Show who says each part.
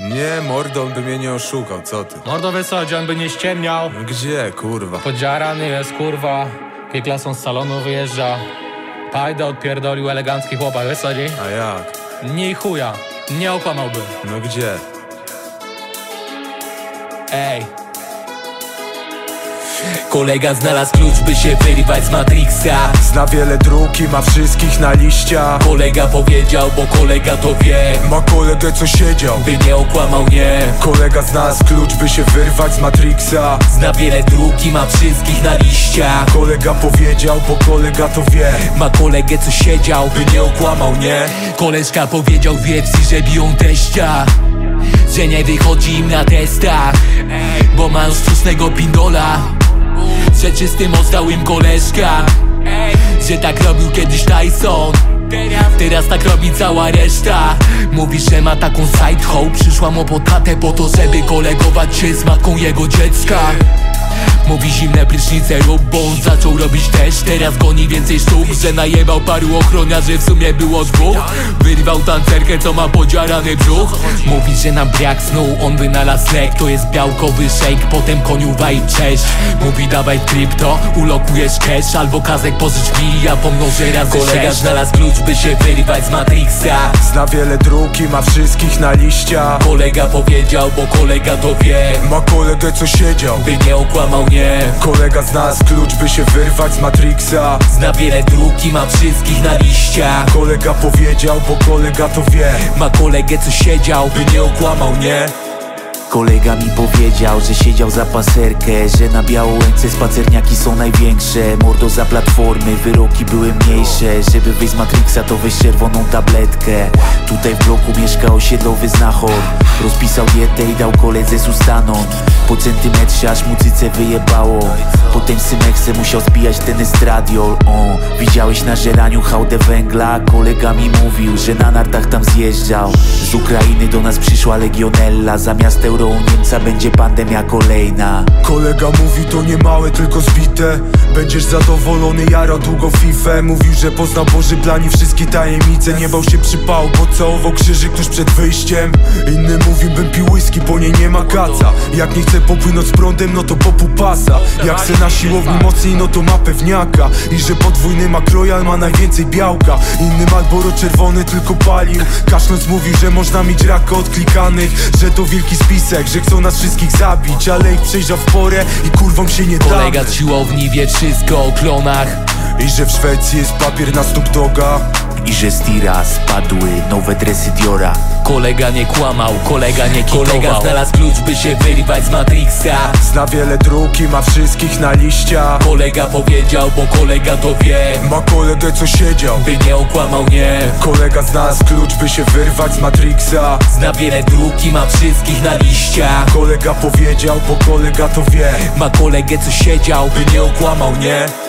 Speaker 1: Nie, mordo, on by mnie nie oszukał, co ty?
Speaker 2: Mordo wysodzi, on by nie ściemniał.
Speaker 1: No Gdzie, kurwa?
Speaker 2: Podziarany jest, kurwa. K-klasą z salonu wyjeżdża. Pajdę odpierdolił elegancki chłopak, wysodzi?
Speaker 1: A jak?
Speaker 2: Nie chuja, nie okłamałby.
Speaker 1: No gdzie?
Speaker 2: Ej,
Speaker 3: Kolega znalazł klucz, by się wyrywać z Matrixa.
Speaker 1: Zna wiele dróg i ma wszystkich na liściach
Speaker 3: Kolega powiedział, bo kolega to wie.
Speaker 1: Ma kolegę, co siedział.
Speaker 3: By nie okłamał, nie.
Speaker 1: Kolega znalazł klucz, by się wyrwać z Matrixa.
Speaker 3: Zna wiele dróg i ma wszystkich na liściach
Speaker 1: Kolega powiedział, bo kolega to wie.
Speaker 3: Ma kolegę, co siedział
Speaker 1: By nie okłamał, nie?
Speaker 3: Koleżka powiedział w wiersji, że biją teścia. Że nie wychodzi im na testach Bo ma już sztucznego pindola Że czystym oddał im koleżka Że tak robił kiedyś Tyson. Teraz tak robi cała reszta. Mówi, że ma taką side hoe Przyszła mu po tatę po to, żeby kolegować się z matką jego dziecka Mówi zimne prysznice rób, bo on zaczął robić też. Teraz goni więcej sztuk, że najebał paru ochroniarzy W sumie było dwóch. Wyrwał tancerkę, co ma podziarany brzuch. Mówi, że na brak snu on wynalazł lek. To jest białkowy shake, potem koniu vibe cześć. Mówi dawaj krypto, ulokujesz cash. Albo kazek pożycz mi, ja pomnożę razy Kolega znalazł klucz, by się wyrywać z Matrixa.
Speaker 1: Zna wiele dróg i ma wszystkich na liściach.
Speaker 3: Kolega powiedział, bo kolega to wie.
Speaker 1: Ma kolegę, co siedział.
Speaker 3: By nie okłamał, nie
Speaker 1: Kolega znalazł klucz, by się wyrwać z Matrixa.
Speaker 3: Zna wiele dróg i ma wszystkich na liściach.
Speaker 1: Kolega powiedział, bo kolega to wie.
Speaker 3: Ma kolegę co siedział
Speaker 1: By nie okłamał, nie?
Speaker 4: Kolega mi powiedział, że siedział za paserkę Że na Białołęce spacerniaki są największe. Mordo za platformy, wyroki były mniejsze. Żeby wyjść z Matrixa to weź czerwoną tabletkę. Tutaj w bloku mieszka osiedlowy znachor. Rozpisał dietę i dał koledze sustanon Po centymetrze aż mu cyce wyjebało Potem Symekse musiał zbijać ten estradiol o, Widziałeś na żeraniu hałdę węgla? Kolega mi mówił, że na nartach tam zjeżdżał. Z Ukrainy do nas przyszła legionella. Zamiast euro u Niemca będzie pandemia kolejna.
Speaker 1: Kolega mówi to nie małe, tylko zbite. Będziesz zadowolony, jara długo FIFA. Mówił, że poznał Boży plan i wszystkie tajemnice. Nie bał się przypału, pocałował krzyżyk tuż przed wyjściem. Inny mówił, bym pił whisky, bo nie nie ma kaca. Jak nie chce popłynąć z prądem, no to popu pasa. Jak chce na siłowni mocniej, no to ma pewniaka. I że podwójny makrojal ma najwięcej białka. Inny Malboro czerwony tylko palił. Kaszląc mówił, że można mieć raka odklikanych Że to wielki spisek, że chcą nas wszystkich zabić. Ale ich przejrzał w porę i kurwom się nie
Speaker 3: Kolega
Speaker 1: damy
Speaker 3: z siłowni wie wszystko o klonach.
Speaker 1: I że w Szwecji jest papier na Snoop Doga
Speaker 4: I że z tira spadły nowe dresy Diora.
Speaker 3: Kolega nie kłamał, kolega nie kitował. Kolega znalazł klucz by się wyrywać z Matrixa?
Speaker 1: Zna wiele dróg i ma wszystkich na liściach
Speaker 3: Kolega powiedział, bo kolega to wie.
Speaker 1: Ma kolegę co siedział.
Speaker 3: By nie okłamał, nie.
Speaker 1: Kolega znalazł klucz by się wyrwać z Matrixa.
Speaker 3: Zna wiele dróg i ma wszystkich na liściach
Speaker 1: Kolega powiedział, bo kolega to wie.
Speaker 3: Ma kolegę co siedział.
Speaker 1: By nie okłamał, nie?